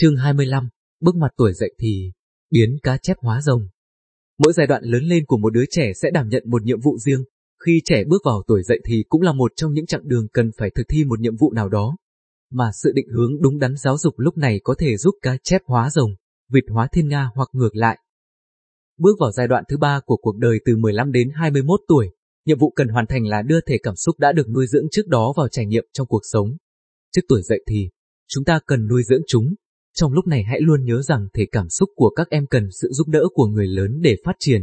Chương 25, bước mặt tuổi dậy thì, biến cá chép hóa rồng. Mỗi giai đoạn lớn lên của một đứa trẻ sẽ đảm nhận một nhiệm vụ riêng, khi trẻ bước vào tuổi dậy thì cũng là một trong những chặng đường cần phải thực thi một nhiệm vụ nào đó. Mà sự định hướng đúng đắn giáo dục lúc này có thể giúp cá chép hóa rồng, vịt hóa thiên nga hoặc ngược lại. Bước vào giai đoạn thứ ba của cuộc đời từ 15 đến 21 tuổi, nhiệm vụ cần hoàn thành là đưa thể cảm xúc đã được nuôi dưỡng trước đó vào trải nghiệm trong cuộc sống. Trước tuổi dậy thì, chúng ta cần nuôi dưỡng chúng, trong lúc này hãy luôn nhớ rằng thể cảm xúc của các em cần sự giúp đỡ của người lớn để phát triển.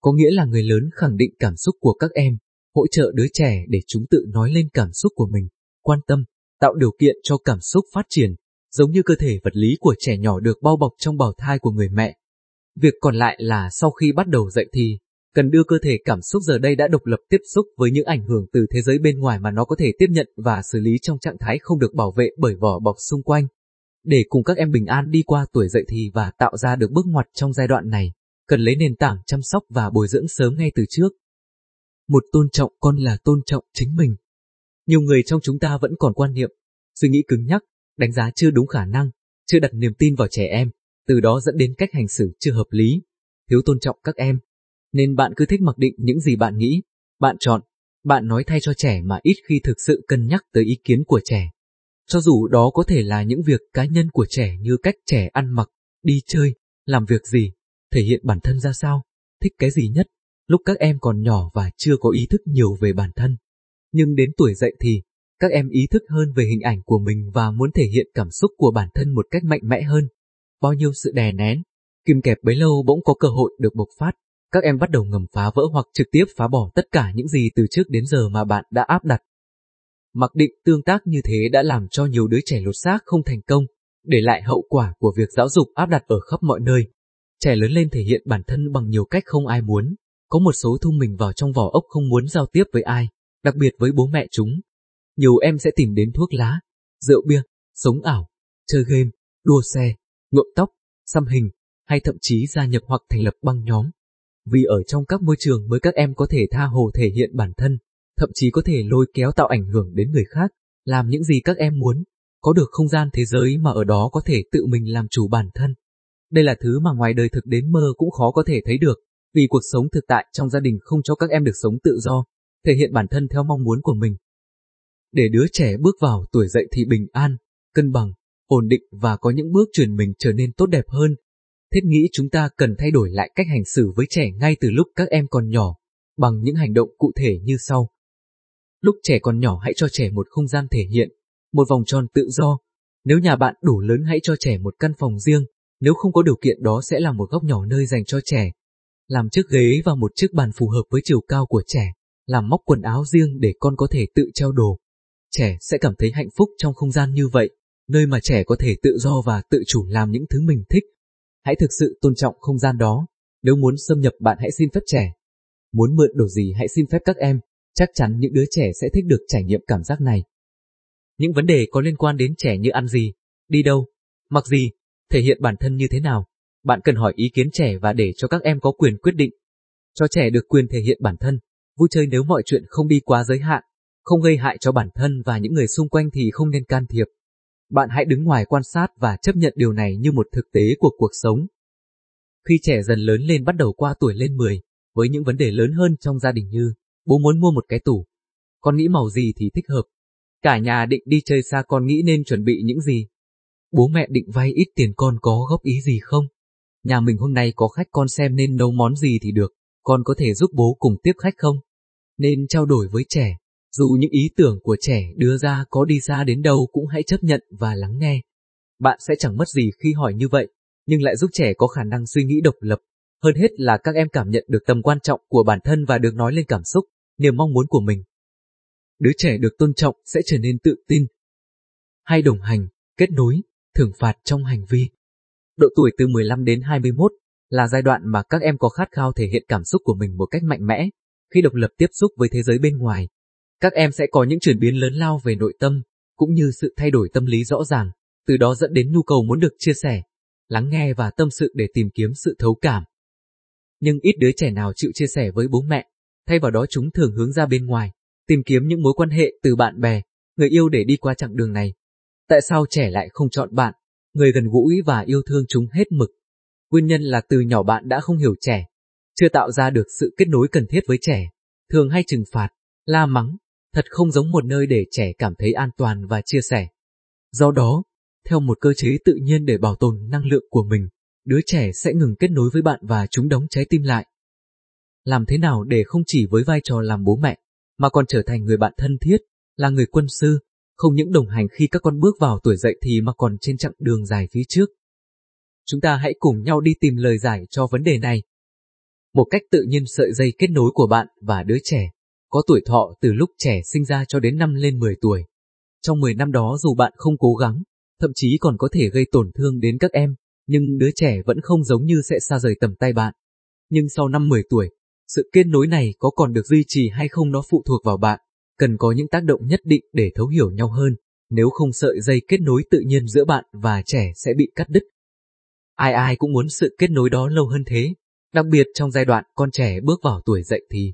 Có nghĩa là người lớn khẳng định cảm xúc của các em, hỗ trợ đứa trẻ để chúng tự nói lên cảm xúc của mình, quan tâm, tạo điều kiện cho cảm xúc phát triển, giống như cơ thể vật lý của trẻ nhỏ được bao bọc trong bào thai của người mẹ. Việc còn lại là sau khi bắt đầu dậy thì, cần đưa cơ thể cảm xúc giờ đây đã độc lập tiếp xúc với những ảnh hưởng từ thế giới bên ngoài mà nó có thể tiếp nhận và xử lý trong trạng thái không được bảo vệ bởi vỏ bọc xung quanh. Để cùng các em bình an đi qua tuổi dậy thì và tạo ra được bước ngoặt trong giai đoạn này, cần lấy nền tảng chăm sóc và bồi dưỡng sớm ngay từ trước. Một tôn trọng con là tôn trọng chính mình. Nhiều người trong chúng ta vẫn còn quan niệm, suy nghĩ cứng nhắc, đánh giá chưa đúng khả năng, chưa đặt niềm tin vào trẻ em, từ đó dẫn đến cách hành xử chưa hợp lý, thiếu tôn trọng các em. Nên bạn cứ thích mặc định những gì bạn nghĩ, bạn chọn, bạn nói thay cho trẻ mà ít khi thực sự cân nhắc tới ý kiến của trẻ. Cho dù đó có thể là những việc cá nhân của trẻ như cách trẻ ăn mặc, đi chơi, làm việc gì, thể hiện bản thân ra sao, thích cái gì nhất, lúc các em còn nhỏ và chưa có ý thức nhiều về bản thân. Nhưng đến tuổi dậy thì, các em ý thức hơn về hình ảnh của mình và muốn thể hiện cảm xúc của bản thân một cách mạnh mẽ hơn. Bao nhiêu sự đè nén, kìm kẹp bấy lâu bỗng có cơ hội được bộc phát, các em bắt đầu ngầm phá vỡ hoặc trực tiếp phá bỏ tất cả những gì từ trước đến giờ mà bạn đã áp đặt. Mặc định tương tác như thế đã làm cho nhiều đứa trẻ lột xác không thành công, để lại hậu quả của việc giáo dục áp đặt ở khắp mọi nơi. Trẻ lớn lên thể hiện bản thân bằng nhiều cách không ai muốn, có một số thu mình vào trong vỏ ốc không muốn giao tiếp với ai, đặc biệt với bố mẹ chúng. Nhiều em sẽ tìm đến thuốc lá, rượu bia, sống ảo, chơi game, đua xe, nhuộm tóc, xăm hình, hay thậm chí gia nhập hoặc thành lập băng nhóm. Vì ở trong các môi trường mới các em có thể tha hồ thể hiện bản thân, thậm chí có thể lôi kéo tạo ảnh hưởng đến người khác, làm những gì các em muốn, có được không gian thế giới mà ở đó có thể tự mình làm chủ bản thân. Đây là thứ mà ngoài đời thực đến mơ cũng khó có thể thấy được, vì cuộc sống thực tại trong gia đình không cho các em được sống tự do, thể hiện bản thân theo mong muốn của mình. Để đứa trẻ bước vào tuổi dậy thì bình an, cân bằng, ổn định và có những bước chuyển mình trở nên tốt đẹp hơn. Thiết nghĩ chúng ta cần thay đổi lại cách hành xử với trẻ ngay từ lúc các em còn nhỏ, bằng những hành động cụ thể như sau. Lúc trẻ còn nhỏ hãy cho trẻ một không gian thể hiện, một vòng tròn tự do. Nếu nhà bạn đủ lớn hãy cho trẻ một căn phòng riêng, nếu không có điều kiện đó sẽ là một góc nhỏ nơi dành cho trẻ. Làm chiếc ghế và một chiếc bàn phù hợp với chiều cao của trẻ, làm móc quần áo riêng để con có thể tự treo đồ. Trẻ sẽ cảm thấy hạnh phúc trong không gian như vậy, nơi mà trẻ có thể tự do và tự chủ làm những thứ mình thích. Hãy thực sự tôn trọng không gian đó. Nếu muốn xâm nhập bạn hãy xin phép trẻ. Muốn mượn đồ gì hãy xin phép các em, chắc chắn những đứa trẻ sẽ thích được trải nghiệm cảm giác này. Những vấn đề có liên quan đến trẻ như ăn gì, đi đâu, mặc gì, thể hiện bản thân như thế nào, bạn cần hỏi ý kiến trẻ và để cho các em có quyền quyết định. Cho trẻ được quyền thể hiện bản thân, vui chơi nếu mọi chuyện không đi quá giới hạn, không gây hại cho bản thân và những người xung quanh thì không nên can thiệp. Bạn hãy đứng ngoài quan sát và chấp nhận điều này như một thực tế của cuộc sống. Khi trẻ dần lớn lên bắt đầu qua tuổi lên 10, với những vấn đề lớn hơn trong gia đình như Bố muốn mua một cái tủ. Con nghĩ màu gì thì thích hợp. Cả nhà định đi chơi xa con nghĩ nên chuẩn bị những gì. Bố mẹ định vay ít tiền con có góp ý gì không? Nhà mình hôm nay có khách con xem nên nấu món gì thì được, con có thể giúp bố cùng tiếp khách không? Nên trao đổi với trẻ, dù những ý tưởng của trẻ đưa ra có đi xa đến đâu cũng hãy chấp nhận và lắng nghe. Bạn sẽ chẳng mất gì khi hỏi như vậy, nhưng lại giúp trẻ có khả năng suy nghĩ độc lập, hơn hết là các em cảm nhận được tầm quan trọng của bản thân và được nói lên cảm xúc, niềm mong muốn của mình. Đứa trẻ được tôn trọng sẽ trở nên tự tin. Hay đồng hành, kết nối, thưởng phạt trong hành vi. Độ tuổi từ 15 đến 21 là giai đoạn mà các em có khát khao thể hiện cảm xúc của mình một cách mạnh mẽ, khi độc lập tiếp xúc với thế giới bên ngoài. Các em sẽ có những chuyển biến lớn lao về nội tâm, cũng như sự thay đổi tâm lý rõ ràng, từ đó dẫn đến nhu cầu muốn được chia sẻ, lắng nghe và tâm sự để tìm kiếm sự thấu cảm nhưng ít đứa trẻ nào chịu chia sẻ với bố mẹ, thay vào đó chúng thường hướng ra bên ngoài, tìm kiếm những mối quan hệ từ bạn bè, người yêu để đi qua chặng đường này. Tại sao trẻ lại không chọn bạn? người gần gũi và yêu thương chúng hết mực. Nguyên nhân là từ nhỏ bạn đã không hiểu trẻ, chưa tạo ra được sự kết nối cần thiết với trẻ, thường hay trừng phạt, la mắng, thật không giống một nơi để trẻ cảm thấy an toàn và chia sẻ. Do đó, theo một cơ chế tự nhiên để bảo tồn năng lượng của mình, đứa trẻ sẽ ngừng kết nối với bạn và chúng đóng trái tim lại. Làm thế nào để không chỉ với vai trò làm bố mẹ, mà còn trở thành người bạn thân thiết, là người quân sư, không những đồng hành khi các con bước vào tuổi dậy thì mà còn trên chặng đường dài phía trước. Chúng ta hãy cùng nhau đi tìm lời giải cho vấn đề này. Một cách tự nhiên sợi dây kết nối của bạn và đứa trẻ, có tuổi thọ từ lúc trẻ sinh ra cho đến năm lên 10 tuổi. Trong 10 năm đó dù bạn không cố gắng, thậm chí còn có thể gây tổn thương đến các em, nhưng đứa trẻ vẫn không giống như sẽ xa rời tầm tay bạn. Nhưng sau năm 10 tuổi, sự kết nối này có còn được duy trì hay không nó phụ thuộc vào bạn, cần có những tác động nhất định để thấu hiểu nhau hơn, nếu không sợi dây kết nối tự nhiên giữa bạn và trẻ sẽ bị cắt đứt. Ai ai cũng muốn sự kết nối đó lâu hơn thế, đặc biệt trong giai đoạn con trẻ bước vào tuổi dậy thì.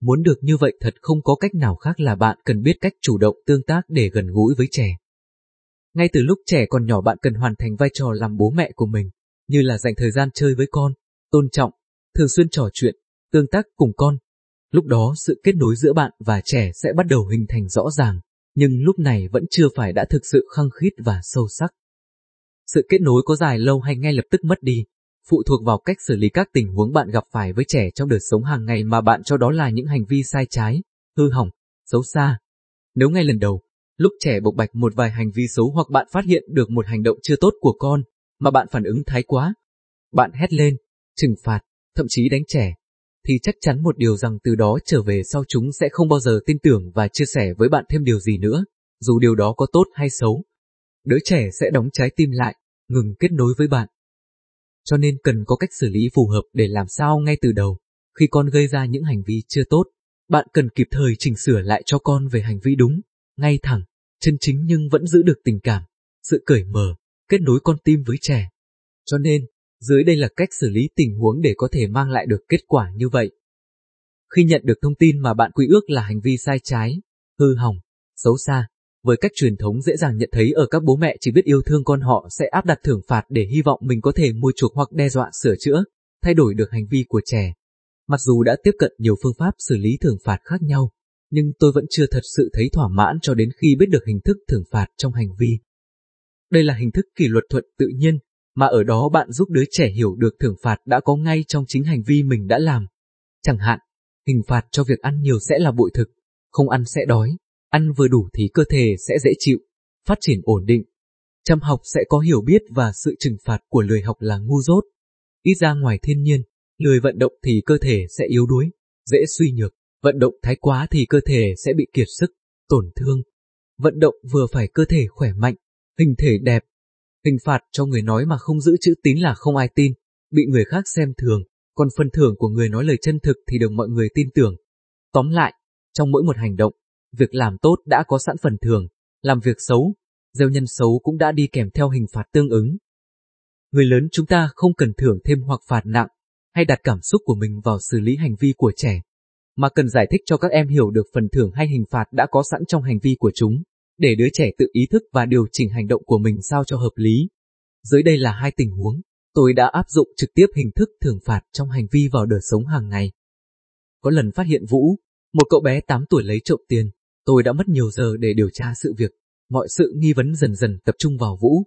Muốn được như vậy thật không có cách nào khác là bạn cần biết cách chủ động tương tác để gần gũi với trẻ. Ngay từ lúc trẻ còn nhỏ bạn cần hoàn thành vai trò làm bố mẹ của mình, như là dành thời gian chơi với con, tôn trọng, thường xuyên trò chuyện, tương tác cùng con. Lúc đó sự kết nối giữa bạn và trẻ sẽ bắt đầu hình thành rõ ràng, nhưng lúc này vẫn chưa phải đã thực sự khăng khít và sâu sắc. Sự kết nối có dài lâu hay ngay lập tức mất đi, phụ thuộc vào cách xử lý các tình huống bạn gặp phải với trẻ trong đời sống hàng ngày mà bạn cho đó là những hành vi sai trái, hư hỏng, xấu xa. Nếu ngay lần đầu, lúc trẻ bộc bạch một vài hành vi xấu hoặc bạn phát hiện được một hành động chưa tốt của con, mà bạn phản ứng thái quá, bạn hét lên, trừng phạt, thậm chí đánh trẻ, thì chắc chắn một điều rằng từ đó trở về sau chúng sẽ không bao giờ tin tưởng và chia sẻ với bạn thêm điều gì nữa, dù điều đó có tốt hay xấu. Đứa trẻ sẽ đóng trái tim lại, ngừng kết nối với bạn. Cho nên cần có cách xử lý phù hợp để làm sao ngay từ đầu, khi con gây ra những hành vi chưa tốt, bạn cần kịp thời chỉnh sửa lại cho con về hành vi đúng, ngay thẳng, chân chính nhưng vẫn giữ được tình cảm, sự cởi mở, kết nối con tim với trẻ. Cho nên, dưới đây là cách xử lý tình huống để có thể mang lại được kết quả như vậy. Khi nhận được thông tin mà bạn quy ước là hành vi sai trái, hư hỏng, xấu xa, với cách truyền thống dễ dàng nhận thấy ở các bố mẹ chỉ biết yêu thương con họ sẽ áp đặt thưởng phạt để hy vọng mình có thể mua chuộc hoặc đe dọa sửa chữa, thay đổi được hành vi của trẻ. Mặc dù đã tiếp cận nhiều phương pháp xử lý thưởng phạt khác nhau, nhưng tôi vẫn chưa thật sự thấy thỏa mãn cho đến khi biết được hình thức thưởng phạt trong hành vi. Đây là hình thức kỷ luật thuận tự nhiên, mà ở đó bạn giúp đứa trẻ hiểu được thưởng phạt đã có ngay trong chính hành vi mình đã làm. Chẳng hạn, hình phạt cho việc ăn nhiều sẽ là bội thực, không ăn sẽ đói, ăn vừa đủ thì cơ thể sẽ dễ chịu, phát triển ổn định. Chăm học sẽ có hiểu biết và sự trừng phạt của lười học là ngu dốt. Ít ra ngoài thiên nhiên, lười vận động thì cơ thể sẽ yếu đuối, dễ suy nhược, vận động thái quá thì cơ thể sẽ bị kiệt sức, tổn thương. Vận động vừa phải cơ thể khỏe mạnh, hình thể đẹp, Hình phạt cho người nói mà không giữ chữ tín là không ai tin, bị người khác xem thường, còn phần thưởng của người nói lời chân thực thì được mọi người tin tưởng. Tóm lại, trong mỗi một hành động, việc làm tốt đã có sẵn phần thưởng, làm việc xấu, gieo nhân xấu cũng đã đi kèm theo hình phạt tương ứng. Người lớn chúng ta không cần thưởng thêm hoặc phạt nặng, hay đặt cảm xúc của mình vào xử lý hành vi của trẻ, mà cần giải thích cho các em hiểu được phần thưởng hay hình phạt đã có sẵn trong hành vi của chúng để đứa trẻ tự ý thức và điều chỉnh hành động của mình sao cho hợp lý. Dưới đây là hai tình huống, tôi đã áp dụng trực tiếp hình thức thưởng phạt trong hành vi vào đời sống hàng ngày. Có lần phát hiện Vũ, một cậu bé 8 tuổi lấy trộm tiền, tôi đã mất nhiều giờ để điều tra sự việc, mọi sự nghi vấn dần dần tập trung vào Vũ.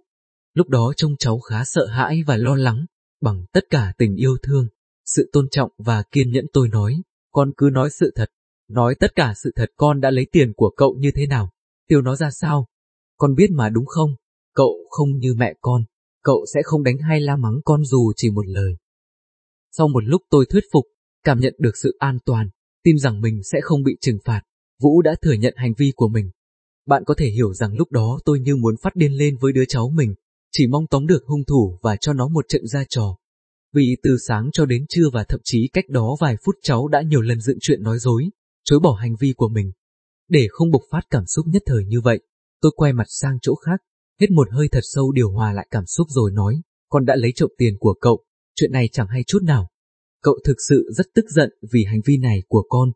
Lúc đó trông cháu khá sợ hãi và lo lắng, bằng tất cả tình yêu thương, sự tôn trọng và kiên nhẫn tôi nói, con cứ nói sự thật, nói tất cả sự thật con đã lấy tiền của cậu như thế nào. Tiêu nó ra sao? Con biết mà đúng không? Cậu không như mẹ con, cậu sẽ không đánh hay la mắng con dù chỉ một lời. Sau một lúc tôi thuyết phục, cảm nhận được sự an toàn, tin rằng mình sẽ không bị trừng phạt, Vũ đã thừa nhận hành vi của mình. Bạn có thể hiểu rằng lúc đó tôi như muốn phát điên lên với đứa cháu mình, chỉ mong tóm được hung thủ và cho nó một trận ra trò. Vì từ sáng cho đến trưa và thậm chí cách đó vài phút cháu đã nhiều lần dựng chuyện nói dối, chối bỏ hành vi của mình. Để không bộc phát cảm xúc nhất thời như vậy, tôi quay mặt sang chỗ khác, hít một hơi thật sâu điều hòa lại cảm xúc rồi nói, con đã lấy trộm tiền của cậu, chuyện này chẳng hay chút nào. Cậu thực sự rất tức giận vì hành vi này của con.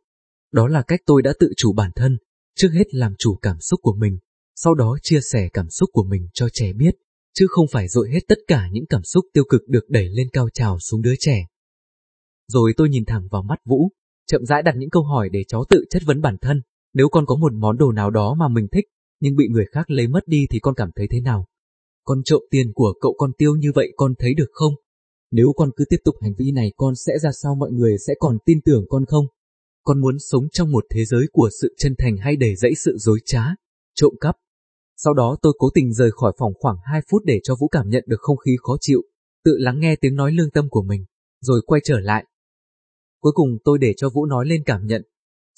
Đó là cách tôi đã tự chủ bản thân, trước hết làm chủ cảm xúc của mình, sau đó chia sẻ cảm xúc của mình cho trẻ biết, chứ không phải dội hết tất cả những cảm xúc tiêu cực được đẩy lên cao trào xuống đứa trẻ. Rồi tôi nhìn thẳng vào mắt Vũ, chậm rãi đặt những câu hỏi để cháu tự chất vấn bản thân. Nếu con có một món đồ nào đó mà mình thích, nhưng bị người khác lấy mất đi thì con cảm thấy thế nào? Con trộm tiền của cậu con tiêu như vậy con thấy được không? Nếu con cứ tiếp tục hành vi này con sẽ ra sao mọi người sẽ còn tin tưởng con không? Con muốn sống trong một thế giới của sự chân thành hay để dẫy sự dối trá, trộm cắp? Sau đó tôi cố tình rời khỏi phòng khoảng 2 phút để cho Vũ cảm nhận được không khí khó chịu, tự lắng nghe tiếng nói lương tâm của mình, rồi quay trở lại. Cuối cùng tôi để cho Vũ nói lên cảm nhận,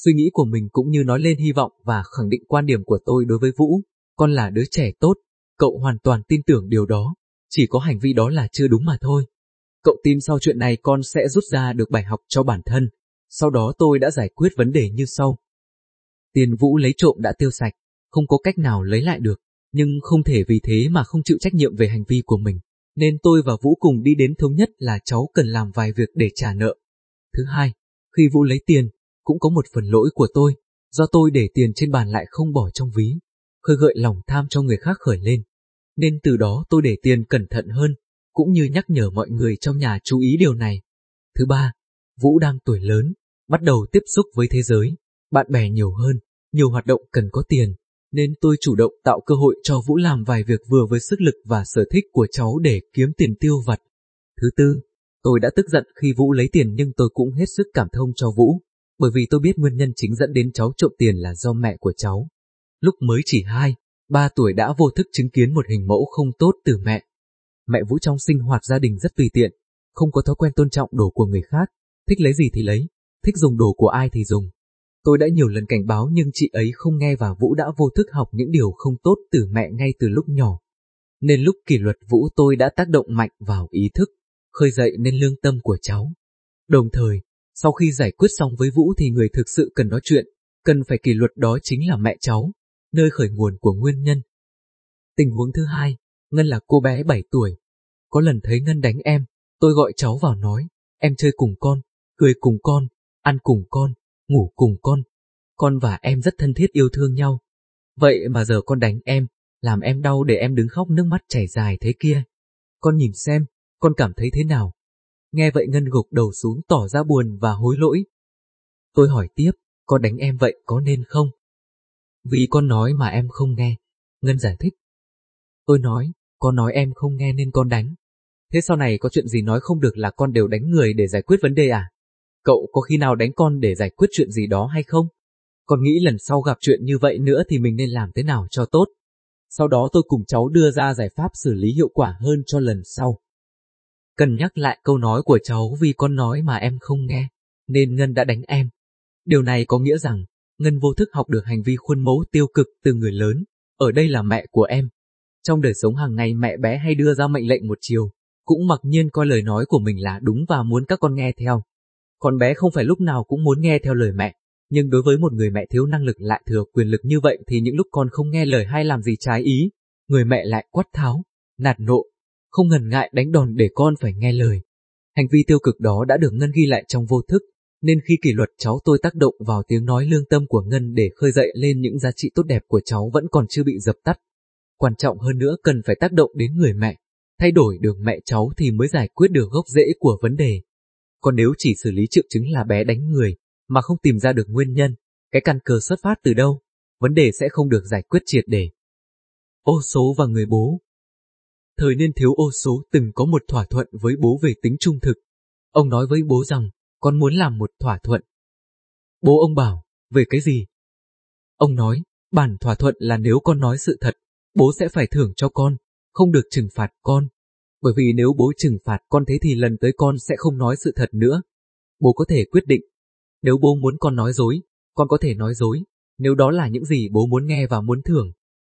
suy nghĩ của mình cũng như nói lên hy vọng và khẳng định quan điểm của tôi đối với Vũ. Con là đứa trẻ tốt, cậu hoàn toàn tin tưởng điều đó, chỉ có hành vi đó là chưa đúng mà thôi. Cậu tin sau chuyện này con sẽ rút ra được bài học cho bản thân. Sau đó tôi đã giải quyết vấn đề như sau. Tiền Vũ lấy trộm đã tiêu sạch, không có cách nào lấy lại được, nhưng không thể vì thế mà không chịu trách nhiệm về hành vi của mình. Nên tôi và Vũ cùng đi đến thống nhất là cháu cần làm vài việc để trả nợ. Thứ hai, khi Vũ lấy tiền, cũng có một phần lỗi của tôi, do tôi để tiền trên bàn lại không bỏ trong ví, khơi gợi lòng tham cho người khác khởi lên. Nên từ đó tôi để tiền cẩn thận hơn, cũng như nhắc nhở mọi người trong nhà chú ý điều này. Thứ ba, Vũ đang tuổi lớn, bắt đầu tiếp xúc với thế giới, bạn bè nhiều hơn, nhiều hoạt động cần có tiền, nên tôi chủ động tạo cơ hội cho Vũ làm vài việc vừa với sức lực và sở thích của cháu để kiếm tiền tiêu vặt. Thứ tư, tôi đã tức giận khi Vũ lấy tiền nhưng tôi cũng hết sức cảm thông cho Vũ, bởi vì tôi biết nguyên nhân chính dẫn đến cháu trộm tiền là do mẹ của cháu. Lúc mới chỉ 2, 3 tuổi đã vô thức chứng kiến một hình mẫu không tốt từ mẹ. Mẹ Vũ trong sinh hoạt gia đình rất tùy tiện, không có thói quen tôn trọng đồ của người khác, thích lấy gì thì lấy, thích dùng đồ của ai thì dùng. Tôi đã nhiều lần cảnh báo nhưng chị ấy không nghe và Vũ đã vô thức học những điều không tốt từ mẹ ngay từ lúc nhỏ. Nên lúc kỷ luật Vũ tôi đã tác động mạnh vào ý thức, khơi dậy nên lương tâm của cháu. Đồng thời, sau khi giải quyết xong với Vũ thì người thực sự cần nói chuyện, cần phải kỷ luật đó chính là mẹ cháu, nơi khởi nguồn của nguyên nhân. Tình huống thứ hai, Ngân là cô bé 7 tuổi. Có lần thấy Ngân đánh em, tôi gọi cháu vào nói, em chơi cùng con, cười cùng con, ăn cùng con, ngủ cùng con. Con và em rất thân thiết yêu thương nhau. Vậy mà giờ con đánh em, làm em đau để em đứng khóc nước mắt chảy dài thế kia. Con nhìn xem, con cảm thấy thế nào? Nghe vậy Ngân gục đầu xuống tỏ ra buồn và hối lỗi. Tôi hỏi tiếp, con đánh em vậy có nên không? Vì con nói mà em không nghe. Ngân giải thích. Tôi nói, con nói em không nghe nên con đánh. Thế sau này có chuyện gì nói không được là con đều đánh người để giải quyết vấn đề à? Cậu có khi nào đánh con để giải quyết chuyện gì đó hay không? Con nghĩ lần sau gặp chuyện như vậy nữa thì mình nên làm thế nào cho tốt. Sau đó tôi cùng cháu đưa ra giải pháp xử lý hiệu quả hơn cho lần sau. Cần nhắc lại câu nói của cháu vì con nói mà em không nghe, nên Ngân đã đánh em. Điều này có nghĩa rằng, Ngân vô thức học được hành vi khuôn mẫu tiêu cực từ người lớn, ở đây là mẹ của em. Trong đời sống hàng ngày mẹ bé hay đưa ra mệnh lệnh một chiều, cũng mặc nhiên coi lời nói của mình là đúng và muốn các con nghe theo. Con bé không phải lúc nào cũng muốn nghe theo lời mẹ, nhưng đối với một người mẹ thiếu năng lực lại thừa quyền lực như vậy thì những lúc con không nghe lời hay làm gì trái ý, người mẹ lại quát tháo, nạt nộ, không ngần ngại đánh đòn để con phải nghe lời. Hành vi tiêu cực đó đã được Ngân ghi lại trong vô thức, nên khi kỷ luật cháu tôi tác động vào tiếng nói lương tâm của Ngân để khơi dậy lên những giá trị tốt đẹp của cháu vẫn còn chưa bị dập tắt. Quan trọng hơn nữa cần phải tác động đến người mẹ, thay đổi được mẹ cháu thì mới giải quyết được gốc rễ của vấn đề. Còn nếu chỉ xử lý triệu chứng là bé đánh người, mà không tìm ra được nguyên nhân, cái căn cơ xuất phát từ đâu, vấn đề sẽ không được giải quyết triệt để. Ô số và người bố Thời niên thiếu ô số từng có một thỏa thuận với bố về tính trung thực. Ông nói với bố rằng, con muốn làm một thỏa thuận. Bố ông bảo, về cái gì? Ông nói, bản thỏa thuận là nếu con nói sự thật, bố sẽ phải thưởng cho con, không được trừng phạt con. Bởi vì nếu bố trừng phạt con thế thì lần tới con sẽ không nói sự thật nữa. Bố có thể quyết định. Nếu bố muốn con nói dối, con có thể nói dối, nếu đó là những gì bố muốn nghe và muốn thưởng.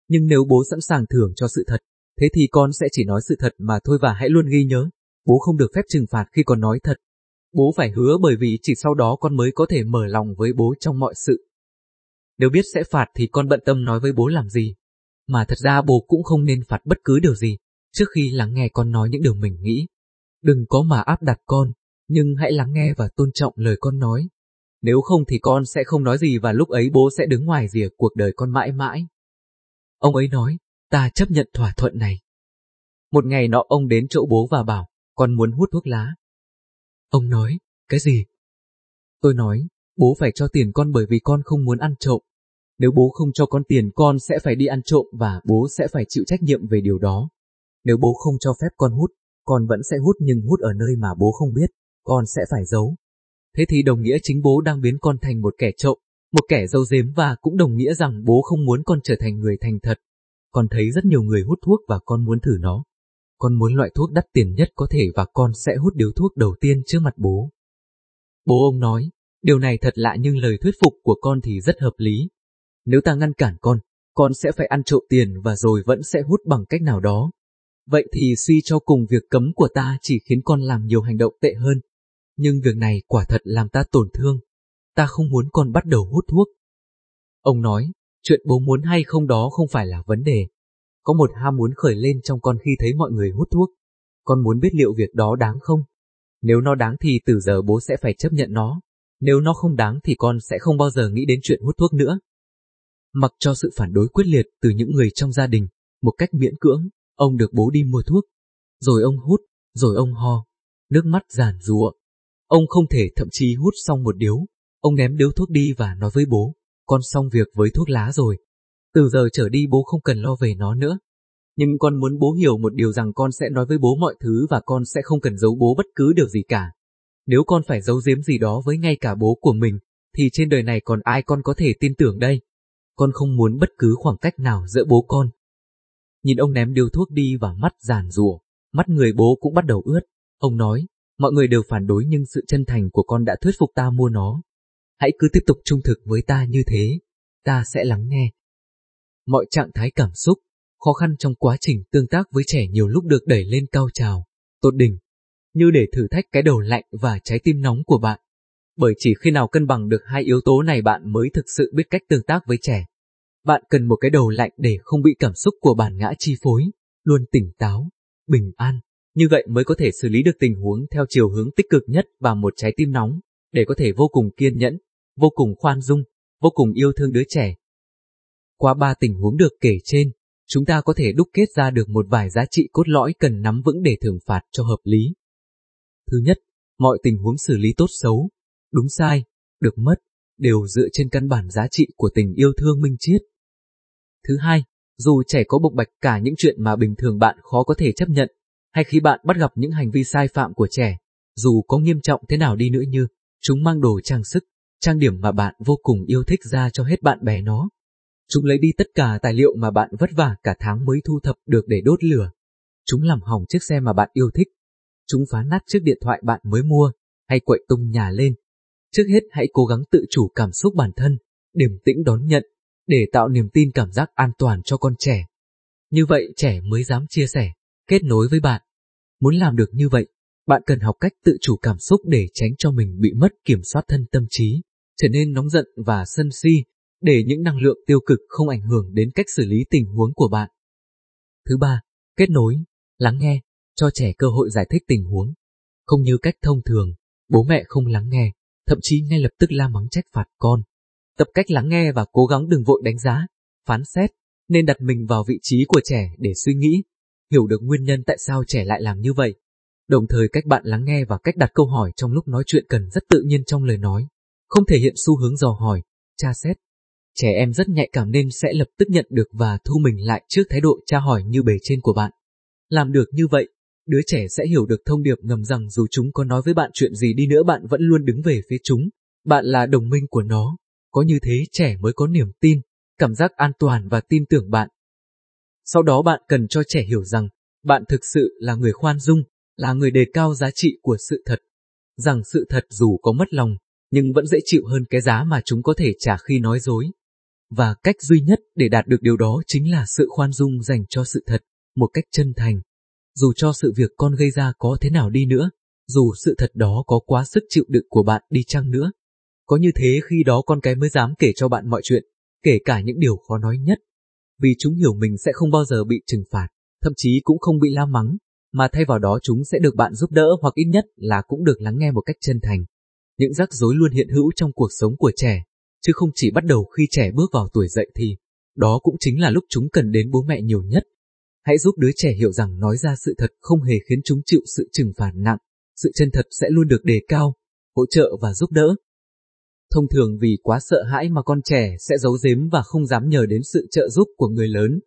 Nhưng nếu bố sẵn sàng thưởng cho sự thật, thế thì con sẽ chỉ nói sự thật mà thôi và hãy luôn ghi nhớ, bố không được phép trừng phạt khi con nói thật. Bố phải hứa bởi vì chỉ sau đó con mới có thể mở lòng với bố trong mọi sự. Nếu biết sẽ phạt thì con bận tâm nói với bố làm gì. Mà thật ra bố cũng không nên phạt bất cứ điều gì, trước khi lắng nghe con nói những điều mình nghĩ. Đừng có mà áp đặt con, nhưng hãy lắng nghe và tôn trọng lời con nói. Nếu không thì con sẽ không nói gì và lúc ấy bố sẽ đứng ngoài rìa cuộc đời con mãi mãi. Ông ấy nói, ta chấp nhận thỏa thuận này. Một ngày nọ ông đến chỗ bố và bảo, con muốn hút thuốc lá. Ông nói, cái gì? Tôi nói, bố phải cho tiền con bởi vì con không muốn ăn trộm. Nếu bố không cho con tiền con sẽ phải đi ăn trộm và bố sẽ phải chịu trách nhiệm về điều đó. Nếu bố không cho phép con hút, con vẫn sẽ hút nhưng hút ở nơi mà bố không biết, con sẽ phải giấu. Thế thì đồng nghĩa chính bố đang biến con thành một kẻ trộm, một kẻ dâu dếm và cũng đồng nghĩa rằng bố không muốn con trở thành người thành thật. Con thấy rất nhiều người hút thuốc và con muốn thử nó. Con muốn loại thuốc đắt tiền nhất có thể và con sẽ hút điếu thuốc đầu tiên trước mặt bố. Bố ông nói, điều này thật lạ nhưng lời thuyết phục của con thì rất hợp lý. Nếu ta ngăn cản con, con sẽ phải ăn trộm tiền và rồi vẫn sẽ hút bằng cách nào đó. Vậy thì suy cho cùng việc cấm của ta chỉ khiến con làm nhiều hành động tệ hơn. Nhưng việc này quả thật làm ta tổn thương. Ta không muốn con bắt đầu hút thuốc. Ông nói, chuyện bố muốn hay không đó không phải là vấn đề. Có một ham muốn khởi lên trong con khi thấy mọi người hút thuốc. Con muốn biết liệu việc đó đáng không? Nếu nó đáng thì từ giờ bố sẽ phải chấp nhận nó. Nếu nó không đáng thì con sẽ không bao giờ nghĩ đến chuyện hút thuốc nữa. Mặc cho sự phản đối quyết liệt từ những người trong gia đình, một cách miễn cưỡng, ông được bố đi mua thuốc. Rồi ông hút, rồi ông ho, nước mắt giàn rụa. Ông không thể thậm chí hút xong một điếu, ông ném điếu thuốc đi và nói với bố, con xong việc với thuốc lá rồi. Từ giờ trở đi bố không cần lo về nó nữa. Nhưng con muốn bố hiểu một điều rằng con sẽ nói với bố mọi thứ và con sẽ không cần giấu bố bất cứ điều gì cả. Nếu con phải giấu giếm gì đó với ngay cả bố của mình, thì trên đời này còn ai con có thể tin tưởng đây? Con không muốn bất cứ khoảng cách nào giữa bố con. Nhìn ông ném điếu thuốc đi và mắt giàn rủa, mắt người bố cũng bắt đầu ướt. Ông nói, mọi người đều phản đối nhưng sự chân thành của con đã thuyết phục ta mua nó. Hãy cứ tiếp tục trung thực với ta như thế, ta sẽ lắng nghe. Mọi trạng thái cảm xúc, khó khăn trong quá trình tương tác với trẻ nhiều lúc được đẩy lên cao trào, tốt đỉnh, như để thử thách cái đầu lạnh và trái tim nóng của bạn. Bởi chỉ khi nào cân bằng được hai yếu tố này bạn mới thực sự biết cách tương tác với trẻ. Bạn cần một cái đầu lạnh để không bị cảm xúc của bản ngã chi phối, luôn tỉnh táo, bình an. Như vậy mới có thể xử lý được tình huống theo chiều hướng tích cực nhất và một trái tim nóng, để có thể vô cùng kiên nhẫn, vô cùng khoan dung, vô cùng yêu thương đứa trẻ. Qua ba tình huống được kể trên, chúng ta có thể đúc kết ra được một vài giá trị cốt lõi cần nắm vững để thưởng phạt cho hợp lý. Thứ nhất, mọi tình huống xử lý tốt xấu, đúng sai, được mất, đều dựa trên căn bản giá trị của tình yêu thương minh triết. Thứ hai, dù trẻ có bộc bạch cả những chuyện mà bình thường bạn khó có thể chấp nhận, hay khi bạn bắt gặp những hành vi sai phạm của trẻ, dù có nghiêm trọng thế nào đi nữa như chúng mang đồ trang sức, trang điểm mà bạn vô cùng yêu thích ra cho hết bạn bè nó. Chúng lấy đi tất cả tài liệu mà bạn vất vả cả tháng mới thu thập được để đốt lửa. Chúng làm hỏng chiếc xe mà bạn yêu thích. Chúng phá nát chiếc điện thoại bạn mới mua, hay quậy tung nhà lên. Trước hết hãy cố gắng tự chủ cảm xúc bản thân, điềm tĩnh đón nhận, để tạo niềm tin cảm giác an toàn cho con trẻ. Như vậy trẻ mới dám chia sẻ, kết nối với bạn. Muốn làm được như vậy, bạn cần học cách tự chủ cảm xúc để tránh cho mình bị mất kiểm soát thân tâm trí, trở nên nóng giận và sân si, để những năng lượng tiêu cực không ảnh hưởng đến cách xử lý tình huống của bạn. Thứ ba, kết nối, lắng nghe, cho trẻ cơ hội giải thích tình huống. Không như cách thông thường, bố mẹ không lắng nghe, thậm chí ngay lập tức la mắng trách phạt con. Tập cách lắng nghe và cố gắng đừng vội đánh giá, phán xét, nên đặt mình vào vị trí của trẻ để suy nghĩ, hiểu được nguyên nhân tại sao trẻ lại làm như vậy. Đồng thời cách bạn lắng nghe và cách đặt câu hỏi trong lúc nói chuyện cần rất tự nhiên trong lời nói, không thể hiện xu hướng dò hỏi, tra xét. Trẻ em rất nhạy cảm nên sẽ lập tức nhận được và thu mình lại trước thái độ tra hỏi như bề trên của bạn. Làm được như vậy, đứa trẻ sẽ hiểu được thông điệp ngầm rằng dù chúng có nói với bạn chuyện gì đi nữa bạn vẫn luôn đứng về phía chúng. Bạn là đồng minh của nó. Có như thế trẻ mới có niềm tin, cảm giác an toàn và tin tưởng bạn. Sau đó bạn cần cho trẻ hiểu rằng, bạn thực sự là người khoan dung, là người đề cao giá trị của sự thật. Rằng sự thật dù có mất lòng, nhưng vẫn dễ chịu hơn cái giá mà chúng có thể trả khi nói dối. Và cách duy nhất để đạt được điều đó chính là sự khoan dung dành cho sự thật, một cách chân thành. Dù cho sự việc con gây ra có thế nào đi nữa, dù sự thật đó có quá sức chịu đựng của bạn đi chăng nữa. Có như thế khi đó con cái mới dám kể cho bạn mọi chuyện, kể cả những điều khó nói nhất. Vì chúng hiểu mình sẽ không bao giờ bị trừng phạt, thậm chí cũng không bị la mắng, mà thay vào đó chúng sẽ được bạn giúp đỡ hoặc ít nhất là cũng được lắng nghe một cách chân thành. Những rắc rối luôn hiện hữu trong cuộc sống của trẻ, chứ không chỉ bắt đầu khi trẻ bước vào tuổi dậy thì, đó cũng chính là lúc chúng cần đến bố mẹ nhiều nhất. Hãy giúp đứa trẻ hiểu rằng nói ra sự thật không hề khiến chúng chịu sự trừng phạt nặng, sự chân thật sẽ luôn được đề cao, hỗ trợ và giúp đỡ. Thông thường vì quá sợ hãi mà con trẻ sẽ giấu giếm và không dám nhờ đến sự trợ giúp của người lớn.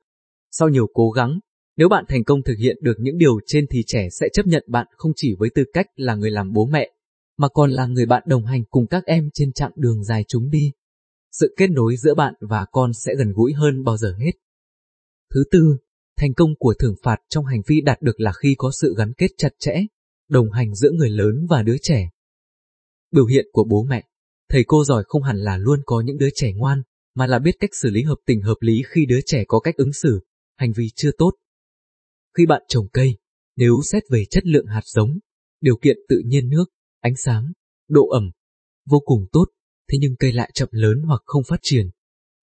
Sau nhiều cố gắng, nếu bạn thành công thực hiện được những điều trên thì trẻ sẽ chấp nhận bạn không chỉ với tư cách là người làm bố mẹ, mà còn là người bạn đồng hành cùng các em trên chặng đường dài chúng đi. Sự kết nối giữa bạn và con sẽ gần gũi hơn bao giờ hết. Thứ tư, thành công của thưởng phạt trong hành vi đạt được là khi có sự gắn kết chặt chẽ, đồng hành giữa người lớn và đứa trẻ. Biểu hiện của bố mẹ, thầy cô giỏi không hẳn là luôn có những đứa trẻ ngoan, mà là biết cách xử lý hợp tình hợp lý khi đứa trẻ có cách ứng xử, hành vi chưa tốt. Khi bạn trồng cây, nếu xét về chất lượng hạt giống, điều kiện tự nhiên nước, ánh sáng, độ ẩm, vô cùng tốt, thế nhưng cây lại chậm lớn hoặc không phát triển.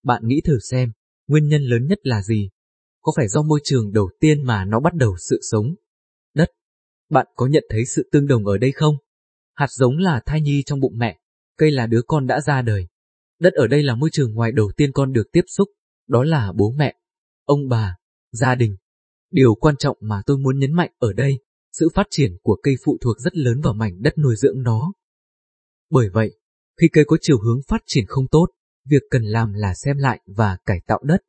Bạn nghĩ thử xem, nguyên nhân lớn nhất là gì? Có phải do môi trường đầu tiên mà nó bắt đầu sự sống? Đất. Bạn có nhận thấy sự tương đồng ở đây không? Hạt giống là thai nhi trong bụng mẹ, cây là đứa con đã ra đời. Đất ở đây là môi trường ngoài đầu tiên con được tiếp xúc, đó là bố mẹ, ông bà, gia đình. Điều quan trọng mà tôi muốn nhấn mạnh ở đây, sự phát triển của cây phụ thuộc rất lớn vào mảnh đất nuôi dưỡng nó. Bởi vậy, khi cây có chiều hướng phát triển không tốt, việc cần làm là xem lại và cải tạo đất.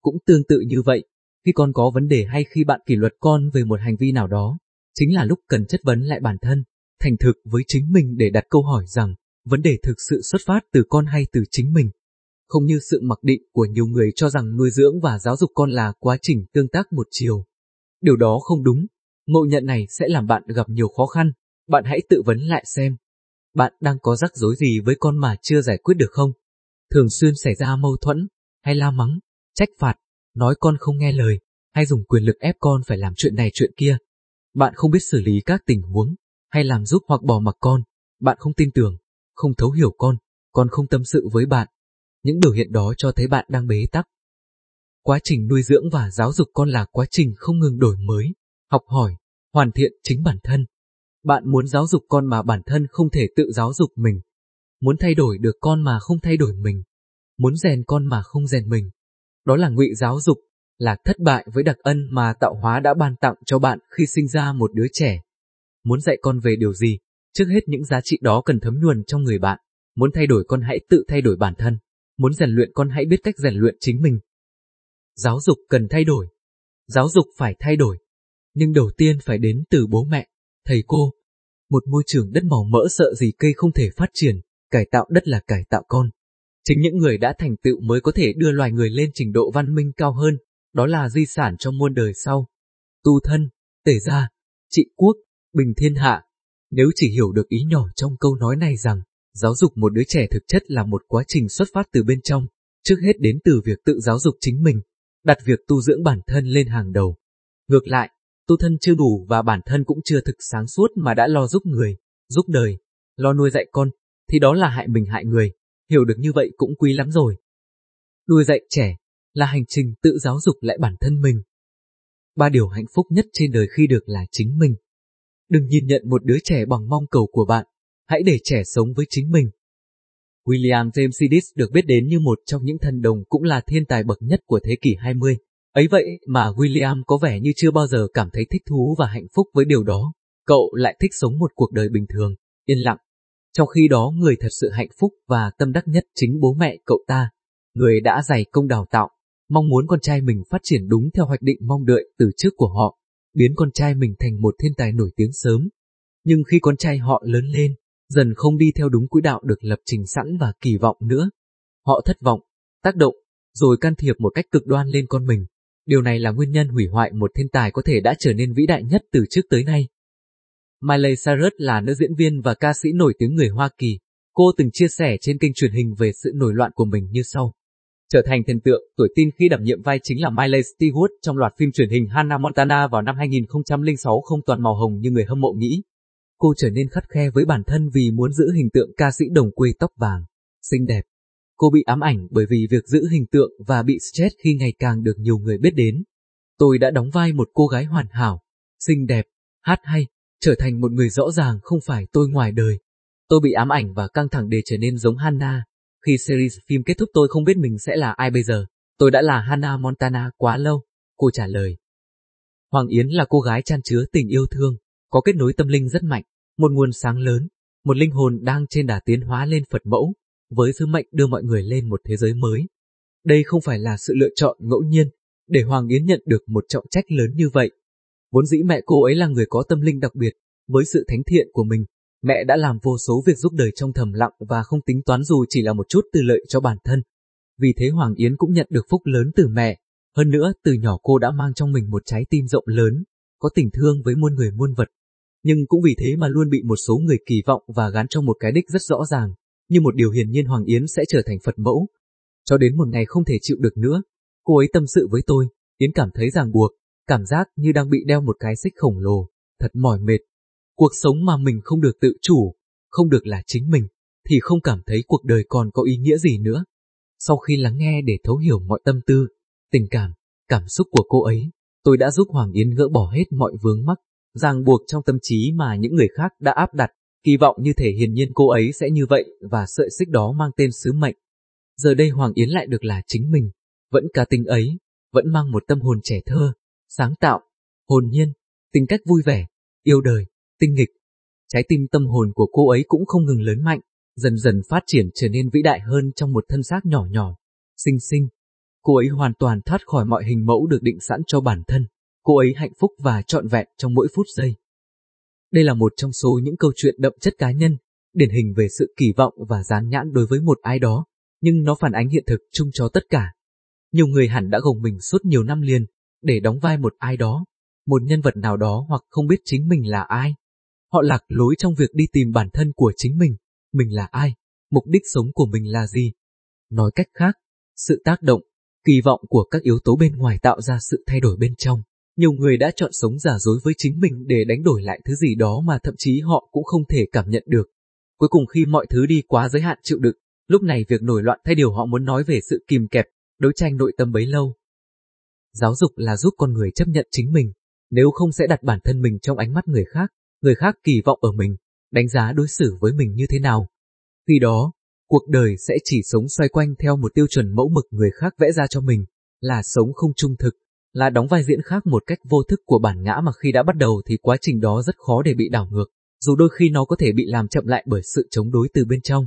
Cũng tương tự như vậy, khi con có vấn đề hay khi bạn kỷ luật con về một hành vi nào đó, chính là lúc cần chất vấn lại bản thân, thành thực với chính mình để đặt câu hỏi rằng vấn đề thực sự xuất phát từ con hay từ chính mình. Không như sự mặc định của nhiều người cho rằng nuôi dưỡng và giáo dục con là quá trình tương tác một chiều. Điều đó không đúng, ngộ nhận này sẽ làm bạn gặp nhiều khó khăn, bạn hãy tự vấn lại xem. Bạn đang có rắc rối gì với con mà chưa giải quyết được không? Thường xuyên xảy ra mâu thuẫn, hay la mắng, trách phạt, nói con không nghe lời, hay dùng quyền lực ép con phải làm chuyện này chuyện kia. Bạn không biết xử lý các tình huống, hay làm giúp hoặc bỏ mặc con, bạn không tin tưởng, không thấu hiểu con, con không tâm sự với bạn. Những biểu hiện đó cho thấy bạn đang bế tắc. Quá trình nuôi dưỡng và giáo dục con là quá trình không ngừng đổi mới, học hỏi, hoàn thiện chính bản thân. Bạn muốn giáo dục con mà bản thân không thể tự giáo dục mình. Muốn thay đổi được con mà không thay đổi mình. Muốn rèn con mà không rèn mình. Đó là ngụy giáo dục, là thất bại với đặc ân mà tạo hóa đã ban tặng cho bạn khi sinh ra một đứa trẻ. Muốn dạy con về điều gì, trước hết những giá trị đó cần thấm nhuần trong người bạn. Muốn thay đổi con hãy tự thay đổi bản thân. Muốn rèn luyện con hãy biết cách rèn luyện chính mình. Giáo dục cần thay đổi. Giáo dục phải thay đổi. Nhưng đầu tiên phải đến từ bố mẹ, thầy cô. Một môi trường đất màu mỡ sợ gì cây không thể phát triển, cải tạo đất là cải tạo con. Chính những người đã thành tựu mới có thể đưa loài người lên trình độ văn minh cao hơn, đó là di sản cho muôn đời sau. Tu thân, tể gia, trị quốc, bình thiên hạ. Nếu chỉ hiểu được ý nhỏ trong câu nói này rằng, giáo dục một đứa trẻ thực chất là một quá trình xuất phát từ bên trong, trước hết đến từ việc tự giáo dục chính mình, đặt việc tu dưỡng bản thân lên hàng đầu. Ngược lại, tu thân chưa đủ và bản thân cũng chưa thực sáng suốt mà đã lo giúp người, giúp đời, lo nuôi dạy con, thì đó là hại mình hại người, hiểu được như vậy cũng quý lắm rồi. Nuôi dạy trẻ là hành trình tự giáo dục lại bản thân mình. Ba điều hạnh phúc nhất trên đời khi được là chính mình. Đừng nhìn nhận một đứa trẻ bằng mong cầu của bạn, hãy để trẻ sống với chính mình. William James Sidis được biết đến như một trong những thần đồng cũng là thiên tài bậc nhất của thế kỷ 20. Ấy vậy mà William có vẻ như chưa bao giờ cảm thấy thích thú và hạnh phúc với điều đó. Cậu lại thích sống một cuộc đời bình thường, yên lặng. Trong khi đó người thật sự hạnh phúc và tâm đắc nhất chính bố mẹ cậu ta, người đã dày công đào tạo, mong muốn con trai mình phát triển đúng theo hoạch định mong đợi từ trước của họ, biến con trai mình thành một thiên tài nổi tiếng sớm. Nhưng khi con trai họ lớn lên, dần không đi theo đúng quỹ đạo được lập trình sẵn và kỳ vọng nữa. Họ thất vọng, tác động, rồi can thiệp một cách cực đoan lên con mình. Điều này là nguyên nhân hủy hoại một thiên tài có thể đã trở nên vĩ đại nhất từ trước tới nay. Miley Cyrus là nữ diễn viên và ca sĩ nổi tiếng người Hoa Kỳ. Cô từng chia sẻ trên kênh truyền hình về sự nổi loạn của mình như sau. Trở thành thần tượng, tuổi tin khi đảm nhiệm vai chính là Miley Stewart trong loạt phim truyền hình Hannah Montana vào năm 2006 không toàn màu hồng như người hâm mộ nghĩ. Cô trở nên khắt khe với bản thân vì muốn giữ hình tượng ca sĩ đồng quê tóc vàng, xinh đẹp. Cô bị ám ảnh bởi vì việc giữ hình tượng và bị stress khi ngày càng được nhiều người biết đến. Tôi đã đóng vai một cô gái hoàn hảo, xinh đẹp, hát hay, trở thành một người rõ ràng không phải tôi ngoài đời. Tôi bị ám ảnh và căng thẳng để trở nên giống Hannah. Khi series phim kết thúc tôi không biết mình sẽ là ai bây giờ. Tôi đã là Hannah Montana quá lâu. Cô trả lời. Hoàng Yến là cô gái chan chứa tình yêu thương, có kết nối tâm linh rất mạnh, một nguồn sáng lớn, một linh hồn đang trên đà tiến hóa lên Phật mẫu, với sứ mệnh đưa mọi người lên một thế giới mới. Đây không phải là sự lựa chọn ngẫu nhiên, để Hoàng Yến nhận được một trọng trách lớn như vậy. Vốn dĩ mẹ cô ấy là người có tâm linh đặc biệt, với sự thánh thiện của mình, mẹ đã làm vô số việc giúp đời trong thầm lặng và không tính toán dù chỉ là một chút tư lợi cho bản thân. Vì thế Hoàng Yến cũng nhận được phúc lớn từ mẹ, hơn nữa từ nhỏ cô đã mang trong mình một trái tim rộng lớn, có tình thương với muôn người muôn vật. Nhưng cũng vì thế mà luôn bị một số người kỳ vọng và gắn trong một cái đích rất rõ ràng, như một điều hiển nhiên Hoàng Yến sẽ trở thành Phật mẫu. Cho đến một ngày không thể chịu được nữa, cô ấy tâm sự với tôi, Yến cảm thấy ràng buộc, cảm giác như đang bị đeo một cái xích khổng lồ, thật mỏi mệt. Cuộc sống mà mình không được tự chủ, không được là chính mình, thì không cảm thấy cuộc đời còn có ý nghĩa gì nữa. Sau khi lắng nghe để thấu hiểu mọi tâm tư, tình cảm, cảm xúc của cô ấy, tôi đã giúp Hoàng Yến gỡ bỏ hết mọi vướng mắc, ràng buộc trong tâm trí mà những người khác đã áp đặt, kỳ vọng như thể hiển nhiên cô ấy sẽ như vậy và sợi xích đó mang tên sứ mệnh. Giờ đây Hoàng Yến lại được là chính mình, vẫn cá tính ấy, vẫn mang một tâm hồn trẻ thơ, sáng tạo, hồn nhiên, tính cách vui vẻ, yêu đời, tinh nghịch. Trái tim tâm hồn của cô ấy cũng không ngừng lớn mạnh, dần dần phát triển trở nên vĩ đại hơn trong một thân xác nhỏ nhỏ, xinh xinh. Cô ấy hoàn toàn thoát khỏi mọi hình mẫu được định sẵn cho bản thân. Cô ấy hạnh phúc và trọn vẹn trong mỗi phút giây. Đây là một trong số những câu chuyện đậm chất cá nhân, điển hình về sự kỳ vọng và dán nhãn đối với một ai đó, nhưng nó phản ánh hiện thực chung cho tất cả. Nhiều người hẳn đã gồng mình suốt nhiều năm liền, để đóng vai một ai đó, một nhân vật nào đó hoặc không biết chính mình là ai. Họ lạc lối trong việc đi tìm bản thân của chính mình, mình là ai, mục đích sống của mình là gì. Nói cách khác, sự tác động, kỳ vọng của các yếu tố bên ngoài tạo ra sự thay đổi bên trong. Nhiều người đã chọn sống giả dối với chính mình để đánh đổi lại thứ gì đó mà thậm chí họ cũng không thể cảm nhận được. Cuối cùng khi mọi thứ đi quá giới hạn chịu đựng, lúc này việc nổi loạn thay điều họ muốn nói về sự kìm kẹp, đấu tranh nội tâm bấy lâu. Giáo dục là giúp con người chấp nhận chính mình, nếu không sẽ đặt bản thân mình trong ánh mắt người khác, người khác kỳ vọng ở mình, đánh giá đối xử với mình như thế nào. Khi đó, cuộc đời sẽ chỉ sống xoay quanh theo một tiêu chuẩn mẫu mực người khác vẽ ra cho mình, là sống không trung thực, là đóng vai diễn khác một cách vô thức của bản ngã mà khi đã bắt đầu thì quá trình đó rất khó để bị đảo ngược, dù đôi khi nó có thể bị làm chậm lại bởi sự chống đối từ bên trong.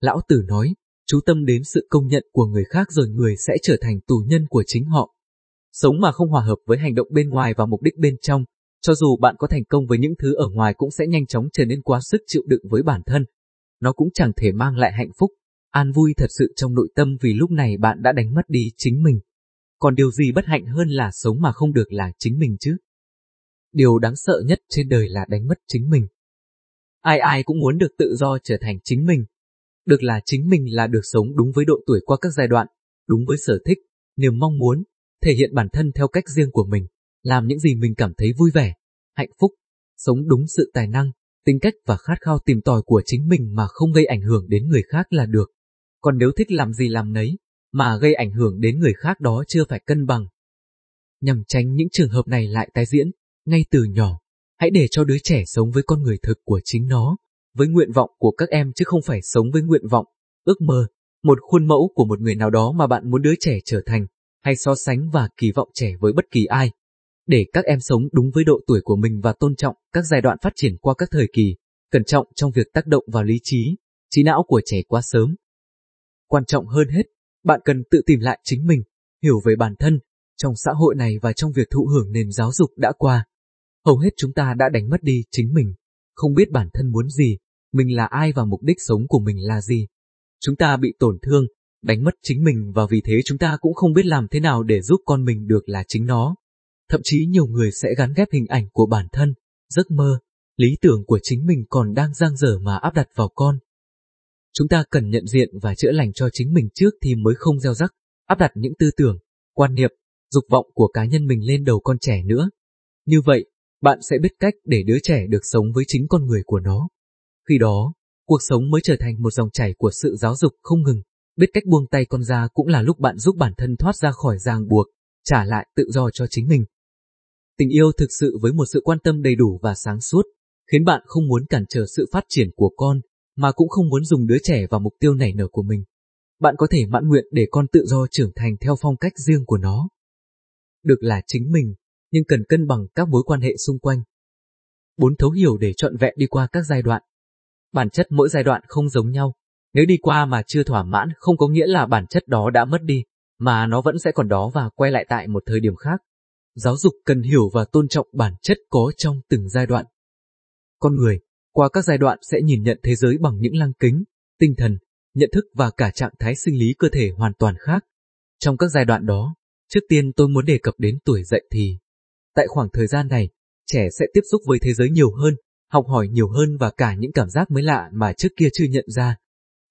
Lão Tử nói, chú tâm đến sự công nhận của người khác rồi người sẽ trở thành tù nhân của chính họ. Sống mà không hòa hợp với hành động bên ngoài và mục đích bên trong, cho dù bạn có thành công với những thứ ở ngoài cũng sẽ nhanh chóng trở nên quá sức chịu đựng với bản thân. Nó cũng chẳng thể mang lại hạnh phúc, an vui thật sự trong nội tâm vì lúc này bạn đã đánh mất đi chính mình. Còn điều gì bất hạnh hơn là sống mà không được là chính mình chứ? Điều đáng sợ nhất trên đời là đánh mất chính mình. Ai ai cũng muốn được tự do trở thành chính mình. Được là chính mình là được sống đúng với độ tuổi qua các giai đoạn, đúng với sở thích, niềm mong muốn, thể hiện bản thân theo cách riêng của mình, làm những gì mình cảm thấy vui vẻ, hạnh phúc, sống đúng sự tài năng, tính cách và khát khao tìm tòi của chính mình mà không gây ảnh hưởng đến người khác là được. Còn nếu thích làm gì làm nấy, mà gây ảnh hưởng đến người khác đó chưa phải cân bằng. Nhằm tránh những trường hợp này lại tái diễn, ngay từ nhỏ, hãy để cho đứa trẻ sống với con người thực của chính nó, với nguyện vọng của các em chứ không phải sống với nguyện vọng, ước mơ, một khuôn mẫu của một người nào đó mà bạn muốn đứa trẻ trở thành, hay so sánh và kỳ vọng trẻ với bất kỳ ai. Để các em sống đúng với độ tuổi của mình và tôn trọng các giai đoạn phát triển qua các thời kỳ, cẩn trọng trong việc tác động vào lý trí, trí não của trẻ quá sớm. Quan trọng hơn hết, bạn cần tự tìm lại chính mình, hiểu về bản thân, trong xã hội này và trong việc thụ hưởng nền giáo dục đã qua. Hầu hết chúng ta đã đánh mất đi chính mình, không biết bản thân muốn gì, mình là ai và mục đích sống của mình là gì. Chúng ta bị tổn thương, đánh mất chính mình và vì thế chúng ta cũng không biết làm thế nào để giúp con mình được là chính nó. Thậm chí nhiều người sẽ gắn ghép hình ảnh của bản thân, giấc mơ, lý tưởng của chính mình còn đang giang dở mà áp đặt vào con. Chúng ta cần nhận diện và chữa lành cho chính mình trước thì mới không gieo rắc, áp đặt những tư tưởng, quan niệm, dục vọng của cá nhân mình lên đầu con trẻ nữa. Như vậy, bạn sẽ biết cách để đứa trẻ được sống với chính con người của nó. Khi đó, cuộc sống mới trở thành một dòng chảy của sự giáo dục không ngừng, biết cách buông tay con ra cũng là lúc bạn giúp bản thân thoát ra khỏi ràng buộc, trả lại tự do cho chính mình. Tình yêu thực sự với một sự quan tâm đầy đủ và sáng suốt, khiến bạn không muốn cản trở sự phát triển của con, mà cũng không muốn dùng đứa trẻ vào mục tiêu nảy nở của mình. Bạn có thể mãn nguyện để con tự do trưởng thành theo phong cách riêng của nó. Được là chính mình, nhưng cần cân bằng các mối quan hệ xung quanh. bốn Thấu hiểu để trọn vẹn đi qua các giai đoạn. Bản chất mỗi giai đoạn không giống nhau, nếu đi qua mà chưa thỏa mãn không có nghĩa là bản chất đó đã mất đi, mà nó vẫn sẽ còn đó và quay lại tại một thời điểm khác. Giáo dục cần hiểu và tôn trọng bản chất có trong từng giai đoạn. Con người, qua các giai đoạn sẽ nhìn nhận thế giới bằng những lăng kính, tinh thần, nhận thức và cả trạng thái sinh lý cơ thể hoàn toàn khác. Trong các giai đoạn đó, trước tiên tôi muốn đề cập đến tuổi dậy thì. Tại khoảng thời gian này, trẻ sẽ tiếp xúc với thế giới nhiều hơn, học hỏi nhiều hơn và cả những cảm giác mới lạ mà trước kia chưa nhận ra.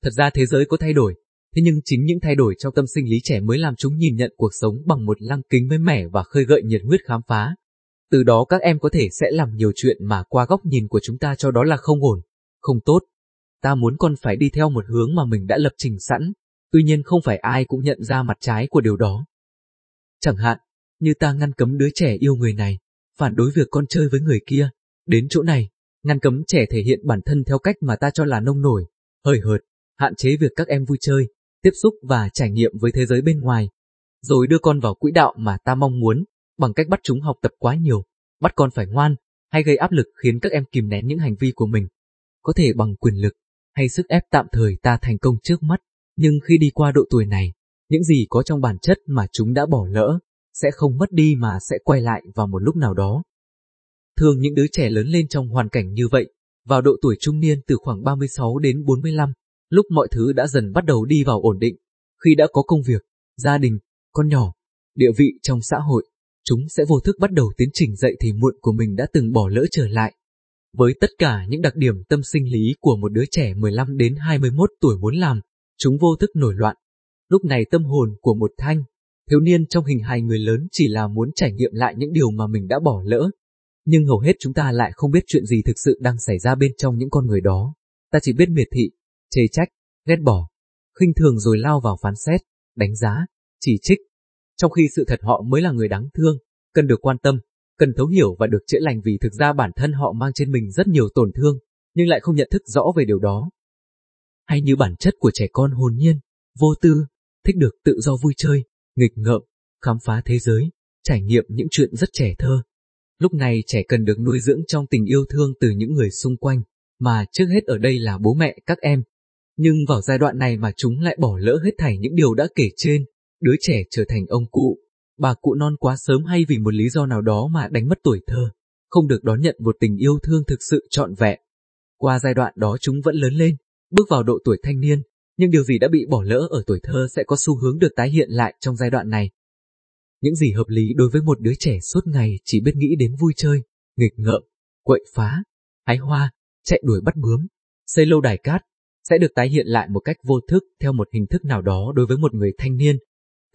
Thật ra thế giới có thay đổi, thế nhưng chính những thay đổi trong tâm sinh lý trẻ mới làm chúng nhìn nhận cuộc sống bằng một lăng kính mới mẻ và khơi gợi nhiệt huyết khám phá. Từ đó các em có thể sẽ làm nhiều chuyện mà qua góc nhìn của chúng ta cho đó là không ổn, không tốt. Ta muốn con phải đi theo một hướng mà mình đã lập trình sẵn, tuy nhiên không phải ai cũng nhận ra mặt trái của điều đó. Chẳng hạn, như ta ngăn cấm đứa trẻ yêu người này, phản đối việc con chơi với người kia, đến chỗ này, ngăn cấm trẻ thể hiện bản thân theo cách mà ta cho là nông nổi, hời hợt, hạn chế việc các em vui chơi, tiếp xúc và trải nghiệm với thế giới bên ngoài, rồi đưa con vào quỹ đạo mà ta mong muốn, bằng cách bắt chúng học tập quá nhiều, bắt con phải ngoan, hay gây áp lực khiến các em kìm nén những hành vi của mình. Có thể bằng quyền lực, hay sức ép tạm thời ta thành công trước mắt, nhưng khi đi qua độ tuổi này, những gì có trong bản chất mà chúng đã bỏ lỡ, sẽ không mất đi mà sẽ quay lại vào một lúc nào đó. Thường những đứa trẻ lớn lên trong hoàn cảnh như vậy, vào độ tuổi trung niên từ khoảng 36 đến 45, lúc mọi thứ đã dần bắt đầu đi vào ổn định, khi đã có công việc, gia đình, con nhỏ, địa vị trong xã hội, chúng sẽ vô thức bắt đầu tiến trình dậy thì muộn của mình đã từng bỏ lỡ trở lại. Với tất cả những đặc điểm tâm sinh lý của một đứa trẻ 15 đến 21 tuổi muốn làm, chúng vô thức nổi loạn. Lúc này tâm hồn của một thanh, thiếu niên trong hình hài người lớn chỉ là muốn trải nghiệm lại những điều mà mình đã bỏ lỡ. Nhưng hầu hết chúng ta lại không biết chuyện gì thực sự đang xảy ra bên trong những con người đó. Ta chỉ biết miệt thị, chê trách, ghét bỏ, khinh thường rồi lao vào phán xét, đánh giá, chỉ trích. Trong khi sự thật họ mới là người đáng thương, cần được quan tâm, cần thấu hiểu và được chữa lành vì thực ra bản thân họ mang trên mình rất nhiều tổn thương, nhưng lại không nhận thức rõ về điều đó. Hay như bản chất của trẻ con hồn nhiên, vô tư, thích được tự do vui chơi, nghịch ngợm, khám phá thế giới, trải nghiệm những chuyện rất trẻ thơ. Lúc này trẻ cần được nuôi dưỡng trong tình yêu thương từ những người xung quanh, mà trước hết ở đây là bố mẹ các em. Nhưng vào giai đoạn này mà chúng lại bỏ lỡ hết thảy những điều đã kể trên, đứa trẻ trở thành ông cụ, bà cụ non quá sớm hay vì một lý do nào đó mà đánh mất tuổi thơ, không được đón nhận một tình yêu thương thực sự trọn vẹn. Qua giai đoạn đó chúng vẫn lớn lên, bước vào độ tuổi thanh niên, nhưng điều gì đã bị bỏ lỡ ở tuổi thơ sẽ có xu hướng được tái hiện lại trong giai đoạn này. Những gì hợp lý đối với một đứa trẻ suốt ngày chỉ biết nghĩ đến vui chơi, nghịch ngợm, quậy phá, hái hoa, chạy đuổi bắt bướm, xây lâu đài cát, sẽ được tái hiện lại một cách vô thức theo một hình thức nào đó đối với một người thanh niên.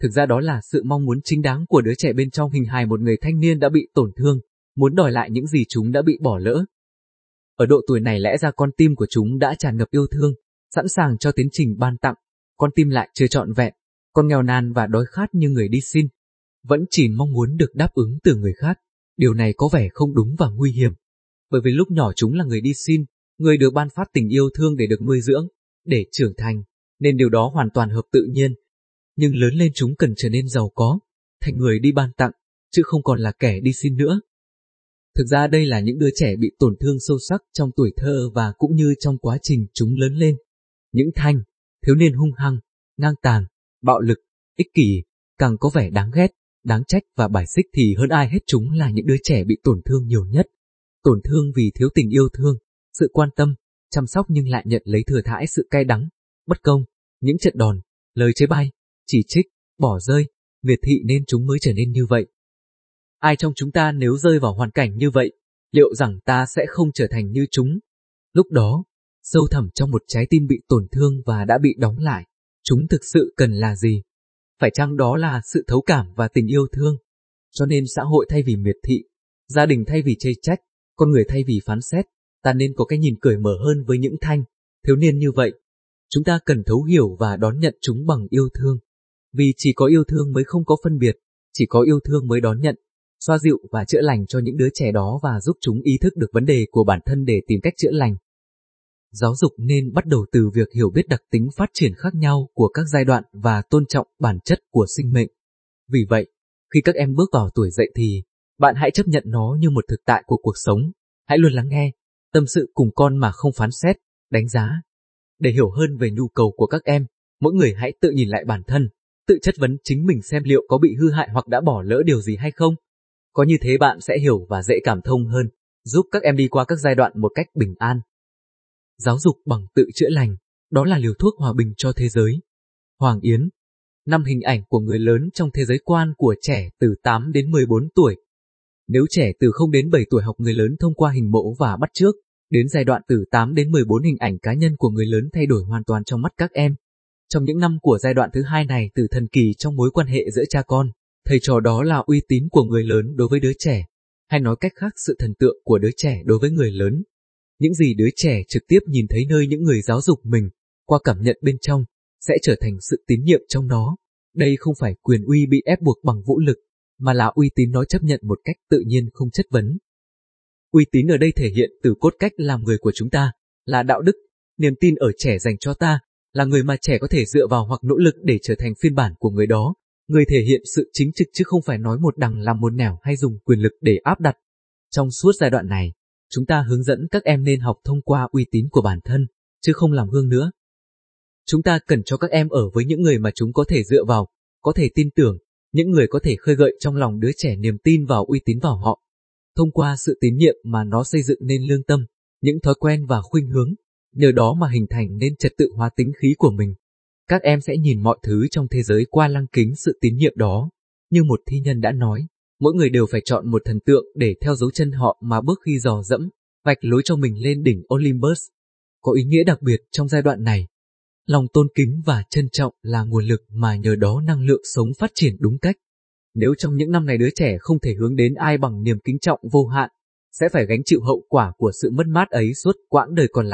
Thực ra đó là sự mong muốn chính đáng của đứa trẻ bên trong hình hài một người thanh niên đã bị tổn thương, muốn đòi lại những gì chúng đã bị bỏ lỡ. Ở độ tuổi này lẽ ra con tim của chúng đã tràn ngập yêu thương, sẵn sàng cho tiến trình ban tặng, con tim lại chưa trọn vẹn, con nghèo nàn và đói khát như người đi xin. Vẫn chỉ mong muốn được đáp ứng từ người khác, điều này có vẻ không đúng và nguy hiểm. Bởi vì lúc nhỏ chúng là người đi xin, người được ban phát tình yêu thương để được nuôi dưỡng, để trưởng thành, nên điều đó hoàn toàn hợp tự nhiên. Nhưng lớn lên chúng cần trở nên giàu có, thành người đi ban tặng, chứ không còn là kẻ đi xin nữa. Thực ra đây là những đứa trẻ bị tổn thương sâu sắc trong tuổi thơ và cũng như trong quá trình chúng lớn lên. Những thanh, thiếu niên hung hăng, ngang tàn, bạo lực, ích kỷ, càng có vẻ đáng ghét, đáng trách và bài xích thì hơn ai hết chúng là những đứa trẻ bị tổn thương nhiều nhất. Tổn thương vì thiếu tình yêu thương, sự quan tâm, chăm sóc nhưng lại nhận lấy thừa thãi sự cay đắng, bất công, những trận đòn, lời chế bay, chỉ trích, bỏ rơi, miệt thị nên chúng mới trở nên như vậy. Ai trong chúng ta nếu rơi vào hoàn cảnh như vậy, liệu rằng ta sẽ không trở thành như chúng? Lúc đó, sâu thẳm trong một trái tim bị tổn thương và đã bị đóng lại, chúng thực sự cần là gì? Phải chăng đó là sự thấu cảm và tình yêu thương? Cho nên xã hội thay vì miệt thị, gia đình thay vì chê trách, con người thay vì phán xét, ta nên có cái nhìn cởi mở hơn với những thanh, thiếu niên như vậy. Chúng ta cần thấu hiểu và đón nhận chúng bằng yêu thương. Vì chỉ có yêu thương mới không có phân biệt, chỉ có yêu thương mới đón nhận, xoa dịu và chữa lành cho những đứa trẻ đó và giúp chúng ý thức được vấn đề của bản thân để tìm cách chữa lành. Giáo dục nên bắt đầu từ việc hiểu biết đặc tính phát triển khác nhau của các giai đoạn và tôn trọng bản chất của sinh mệnh. Vì vậy, khi các em bước vào tuổi dậy thì, bạn hãy chấp nhận nó như một thực tại của cuộc sống. Hãy luôn lắng nghe, tâm sự cùng con mà không phán xét, đánh giá. Để hiểu hơn về nhu cầu của các em, mỗi người hãy tự nhìn lại bản thân, tự chất vấn chính mình xem liệu có bị hư hại hoặc đã bỏ lỡ điều gì hay không. Có như thế bạn sẽ hiểu và dễ cảm thông hơn, giúp các em đi qua các giai đoạn một cách bình an. Giáo dục bằng tự chữa lành, đó là liều thuốc hòa bình cho thế giới. Hoàng Yến Năm hình ảnh của người lớn trong thế giới quan của trẻ từ 8 đến 14 tuổi. Nếu trẻ từ 0 đến 7 tuổi học người lớn thông qua hình mẫu và bắt chước, đến giai đoạn từ 8 đến 14 hình ảnh cá nhân của người lớn thay đổi hoàn toàn trong mắt các em. Trong những năm của giai đoạn thứ hai này từ thần kỳ trong mối quan hệ giữa cha con, thầy trò đó là uy tín của người lớn đối với đứa trẻ, hay nói cách khác sự thần tượng của đứa trẻ đối với người lớn. Những gì đứa trẻ trực tiếp nhìn thấy nơi những người giáo dục mình, qua cảm nhận bên trong, sẽ trở thành sự tín nhiệm trong nó. Đây không phải quyền uy bị ép buộc bằng vũ lực, mà là uy tín nó chấp nhận một cách tự nhiên không chất vấn. Uy tín ở đây thể hiện từ cốt cách làm người của chúng ta, là đạo đức, niềm tin ở trẻ dành cho ta, là người mà trẻ có thể dựa vào hoặc nỗ lực để trở thành phiên bản của người đó, người thể hiện sự chính trực chứ không phải nói một đằng làm một nẻo hay dùng quyền lực để áp đặt. Trong suốt giai đoạn này, chúng ta hướng dẫn các em nên học thông qua uy tín của bản thân, chứ không làm gương nữa. Chúng ta cần cho các em ở với những người mà chúng có thể dựa vào, có thể tin tưởng, những người có thể khơi gợi trong lòng đứa trẻ niềm tin vào uy tín vào họ. Thông qua sự tín nhiệm mà nó xây dựng nên lương tâm, những thói quen và khuynh hướng, nhờ đó mà hình thành nên trật tự hóa tính khí của mình. Các em sẽ nhìn mọi thứ trong thế giới qua lăng kính sự tín nhiệm đó. Như một thi nhân đã nói, mỗi người đều phải chọn một thần tượng để theo dấu chân họ mà bước khi dò dẫm, vạch lối cho mình lên đỉnh Olympus. Có ý nghĩa đặc biệt trong giai đoạn này. Lòng tôn kính và trân trọng là nguồn lực mà nhờ đó năng lượng sống phát triển đúng cách. Nếu trong những năm này đứa trẻ không thể hướng đến ai bằng niềm kính trọng vô hạn, sẽ phải gánh chịu hậu quả của sự mất mát ấy suốt quãng đời còn lại.